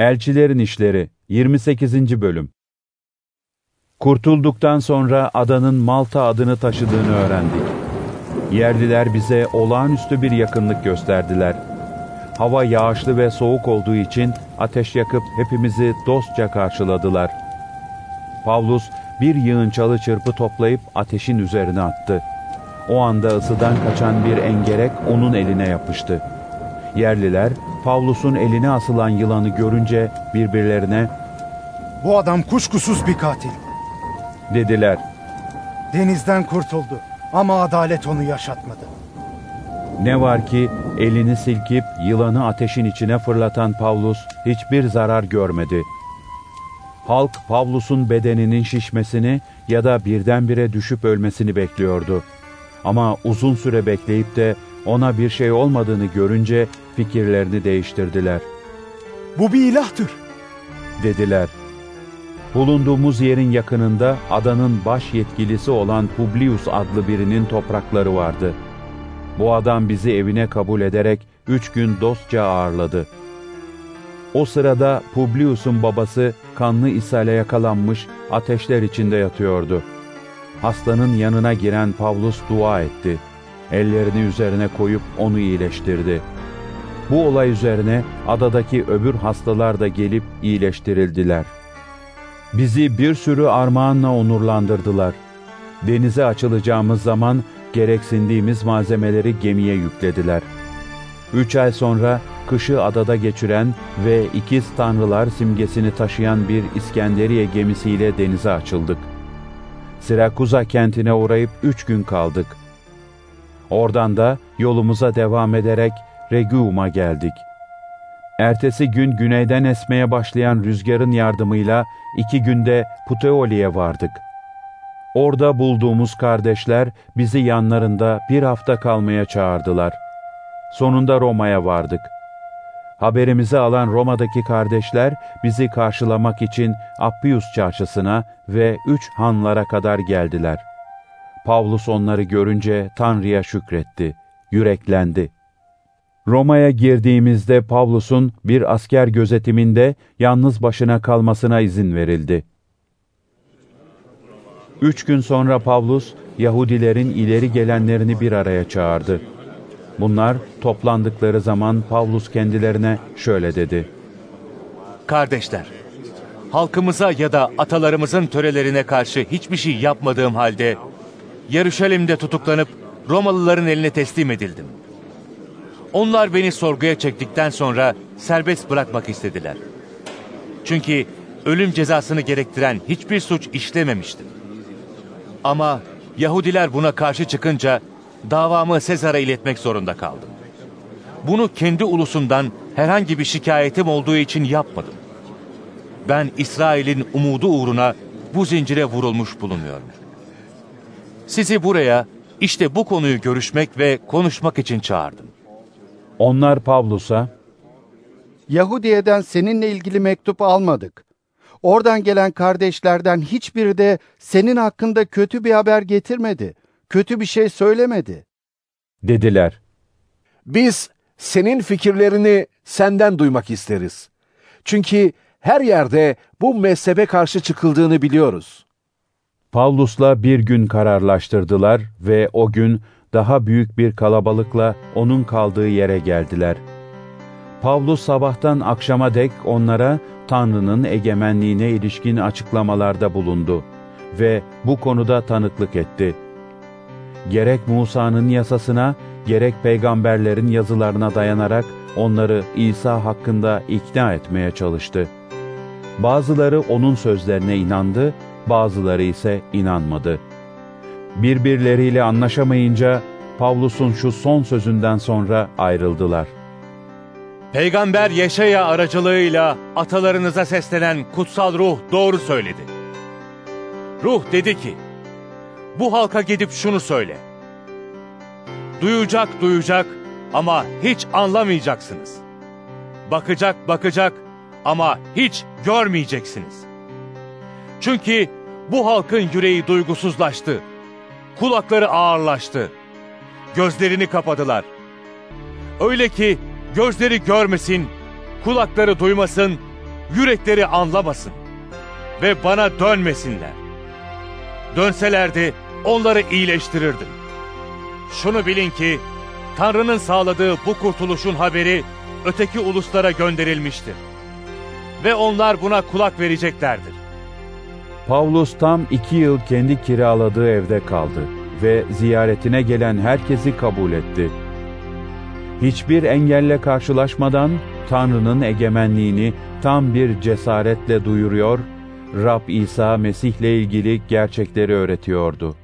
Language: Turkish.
Elçilerin İşleri 28. Bölüm Kurtulduktan sonra adanın Malta adını taşıdığını öğrendik. Yerliler bize olağanüstü bir yakınlık gösterdiler. Hava yağışlı ve soğuk olduğu için ateş yakıp hepimizi dostça karşıladılar. Pavlus bir yığın çalı çırpı toplayıp ateşin üzerine attı. O anda ısıdan kaçan bir engerek onun eline yapıştı. Yerliler Pavlus'un eline asılan yılanı görünce birbirlerine Bu adam kuşkusuz bir katil. dediler. Denizden kurtuldu ama adalet onu yaşatmadı. Ne var ki elini silkip yılanı ateşin içine fırlatan Pavlus hiçbir zarar görmedi. Halk Pavlus'un bedeninin şişmesini ya da birdenbire düşüp ölmesini bekliyordu. Ama uzun süre bekleyip de ona bir şey olmadığını görünce fikirlerini değiştirdiler. Bu bir ilahtır. Dediler. Bulunduğumuz yerin yakınında adanın baş yetkilisi olan Publius adlı birinin toprakları vardı. Bu adam bizi evine kabul ederek üç gün dostça ağırladı. O sırada Publius'un babası kanlı ishale yakalanmış ateşler içinde yatıyordu. Hastanın yanına giren Pavlus dua etti. Ellerini üzerine koyup onu iyileştirdi. Bu olay üzerine adadaki öbür hastalar da gelip iyileştirildiler. Bizi bir sürü armağanla onurlandırdılar. Denize açılacağımız zaman gereksindiğimiz malzemeleri gemiye yüklediler. Üç ay sonra kışı adada geçiren ve ikiz tanrılar simgesini taşıyan bir İskenderiye gemisiyle denize açıldık. Sirakuza kentine uğrayıp üç gün kaldık. Oradan da yolumuza devam ederek Regium'a geldik. Ertesi gün güneyden esmeye başlayan rüzgarın yardımıyla iki günde Puteoli'ye vardık. Orada bulduğumuz kardeşler bizi yanlarında bir hafta kalmaya çağırdılar. Sonunda Roma'ya vardık. Haberimizi alan Roma'daki kardeşler bizi karşılamak için Appius çarşısına ve üç hanlara kadar geldiler. Pavlus onları görünce Tanrı'ya şükretti, yüreklendi. Roma'ya girdiğimizde Pavlus'un bir asker gözetiminde yalnız başına kalmasına izin verildi. Üç gün sonra Pavlus, Yahudilerin ileri gelenlerini bir araya çağırdı. Bunlar toplandıkları zaman Pavlus kendilerine şöyle dedi. Kardeşler, halkımıza ya da atalarımızın törelerine karşı hiçbir şey yapmadığım halde Yeruşalim'de tutuklanıp Romalıların eline teslim edildim. Onlar beni sorguya çektikten sonra serbest bırakmak istediler. Çünkü ölüm cezasını gerektiren hiçbir suç işlememiştim. Ama Yahudiler buna karşı çıkınca davamı Sezar'a iletmek zorunda kaldım. Bunu kendi ulusundan herhangi bir şikayetim olduğu için yapmadım. Ben İsrail'in umudu uğruna bu zincire vurulmuş bulunuyorum. Sizi buraya işte bu konuyu görüşmek ve konuşmak için çağırdım. Onlar Pavlus'a, Yahudiye'den seninle ilgili mektup almadık. Oradan gelen kardeşlerden hiçbiri de senin hakkında kötü bir haber getirmedi. Kötü bir şey söylemedi. dediler. Biz senin fikirlerini senden duymak isteriz. Çünkü her yerde bu mezhebe karşı çıkıldığını biliyoruz. Pavlus'la bir gün kararlaştırdılar ve o gün daha büyük bir kalabalıkla onun kaldığı yere geldiler. Pavlus sabahtan akşama dek onlara Tanrı'nın egemenliğine ilişkin açıklamalarda bulundu ve bu konuda tanıklık etti. Gerek Musa'nın yasasına, gerek peygamberlerin yazılarına dayanarak onları İsa hakkında ikna etmeye çalıştı. Bazıları onun sözlerine inandı, bazıları ise inanmadı. Birbirleriyle anlaşamayınca Pavlus'un şu son sözünden sonra ayrıldılar. Peygamber Yeşaya aracılığıyla atalarınıza seslenen kutsal ruh doğru söyledi. Ruh dedi ki, bu halka gidip şunu söyle. Duyacak duyacak ama hiç anlamayacaksınız. Bakacak bakacak ama hiç görmeyeceksiniz. Çünkü bu halkın yüreği duygusuzlaştı. Kulakları ağırlaştı. Gözlerini kapadılar. Öyle ki gözleri görmesin, kulakları duymasın, yürekleri anlamasın ve bana dönmesinler. Dönselerdi onları iyileştirirdim. Şunu bilin ki Tanrı'nın sağladığı bu kurtuluşun haberi öteki uluslara gönderilmiştir. Ve onlar buna kulak vereceklerdir. Pavlus tam iki yıl kendi kiraladığı evde kaldı ve ziyaretine gelen herkesi kabul etti. Hiçbir engelle karşılaşmadan Tanrı'nın egemenliğini tam bir cesaretle duyuruyor, Rab İsa Mesih'le ilgili gerçekleri öğretiyordu.